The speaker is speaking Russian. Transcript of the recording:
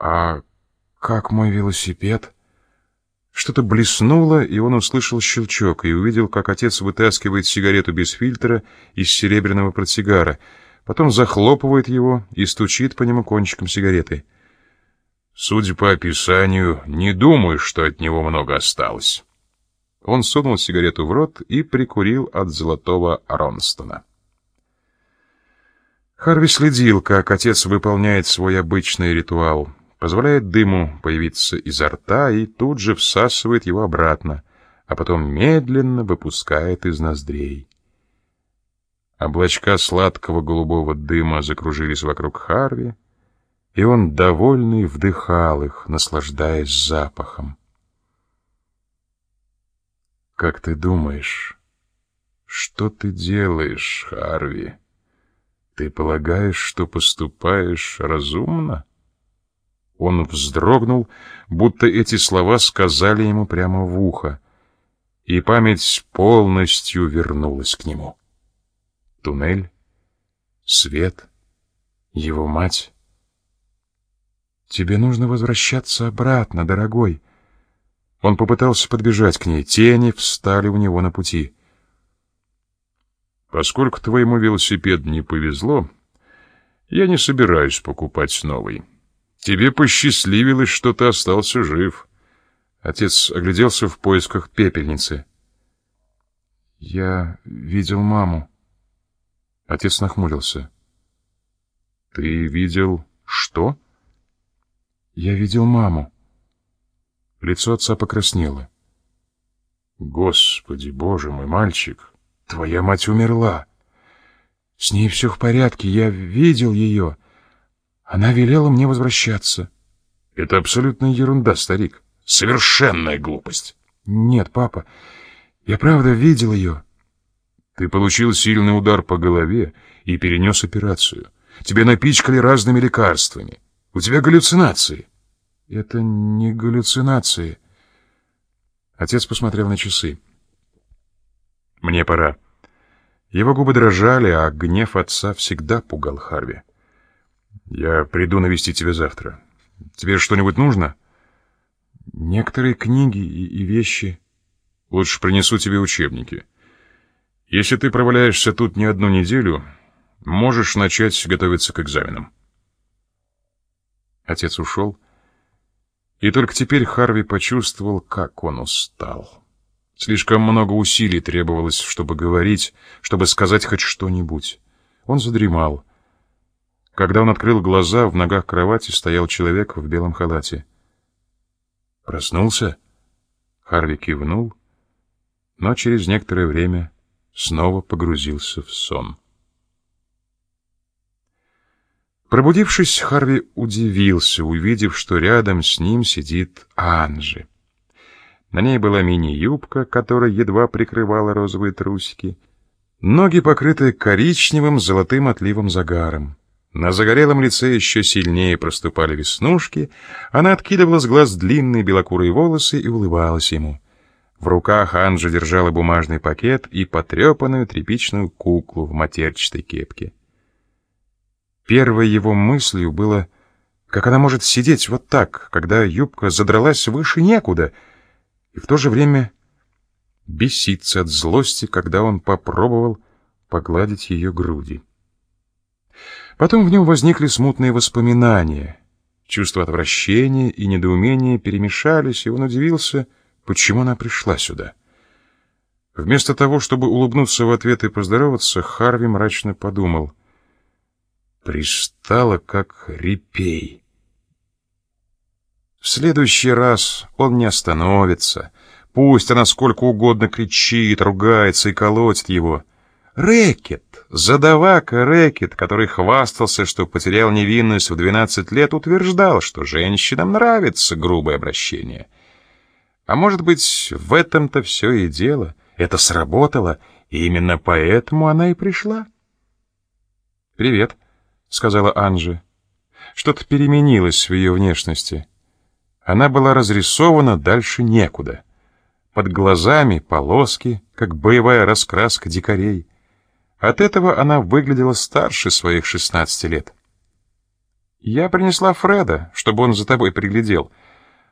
«А как мой велосипед?» Что-то блеснуло, и он услышал щелчок и увидел, как отец вытаскивает сигарету без фильтра из серебряного портсигара, потом захлопывает его и стучит по нему кончиком сигареты. «Судя по описанию, не думаю, что от него много осталось». Он сунул сигарету в рот и прикурил от золотого Ронстона. Харви следил, как отец выполняет свой обычный ритуал — позволяет дыму появиться изо рта и тут же всасывает его обратно, а потом медленно выпускает из ноздрей. Облачка сладкого голубого дыма закружились вокруг Харви, и он, довольный, вдыхал их, наслаждаясь запахом. «Как ты думаешь, что ты делаешь, Харви? Ты полагаешь, что поступаешь разумно?» Он вздрогнул, будто эти слова сказали ему прямо в ухо, и память полностью вернулась к нему. Туннель, свет, его мать. «Тебе нужно возвращаться обратно, дорогой». Он попытался подбежать к ней, тени встали у него на пути. «Поскольку твоему велосипеду не повезло, я не собираюсь покупать новый». Тебе посчастливилось, что ты остался жив. Отец огляделся в поисках пепельницы. Я видел маму. Отец нахмурился. Ты видел что? Я видел маму. Лицо отца покраснело. Господи, боже мой, мальчик, твоя мать умерла. С ней все в порядке, я видел ее. Она велела мне возвращаться. Это абсолютная ерунда, старик. Совершенная глупость. Нет, папа, я правда видел ее. Ты получил сильный удар по голове и перенес операцию. Тебе напичкали разными лекарствами. У тебя галлюцинации. Это не галлюцинации. Отец посмотрел на часы. Мне пора. Его губы дрожали, а гнев отца всегда пугал Харви. Я приду навестить тебя завтра. Тебе что-нибудь нужно? Некоторые книги и, и вещи. Лучше принесу тебе учебники. Если ты проваляешься тут не одну неделю, можешь начать готовиться к экзаменам. Отец ушел, и только теперь Харви почувствовал, как он устал. Слишком много усилий требовалось, чтобы говорить, чтобы сказать хоть что-нибудь. Он задремал. Когда он открыл глаза, в ногах кровати стоял человек в белом халате. «Проснулся?» Харви кивнул, но через некоторое время снова погрузился в сон. Пробудившись, Харви удивился, увидев, что рядом с ним сидит Анжи. На ней была мини-юбка, которая едва прикрывала розовые трусики, ноги покрыты коричневым золотым отливом загаром. На загорелом лице еще сильнее проступали веснушки, она откидывала с глаз длинные белокурые волосы и улыбалась ему. В руках Анжа держала бумажный пакет и потрепанную тряпичную куклу в матерчатой кепке. Первой его мыслью было, как она может сидеть вот так, когда юбка задралась выше некуда, и в то же время беситься от злости, когда он попробовал погладить ее груди. Потом в нем возникли смутные воспоминания. Чувства отвращения и недоумения перемешались, и он удивился, почему она пришла сюда. Вместо того, чтобы улыбнуться в ответ и поздороваться, Харви мрачно подумал. Пристала, как репей. В следующий раз он не остановится. Пусть она сколько угодно кричит, ругается и колотит его. Рэкет, задавака Рэкет, который хвастался, что потерял невинность в 12 лет, утверждал, что женщинам нравится грубое обращение. А может быть, в этом-то все и дело. Это сработало, и именно поэтому она и пришла. «Привет», — сказала Анжи. Что-то переменилось в ее внешности. Она была разрисована дальше некуда. Под глазами полоски, как боевая раскраска дикарей. От этого она выглядела старше своих 16 лет. «Я принесла Фреда, чтобы он за тобой приглядел»,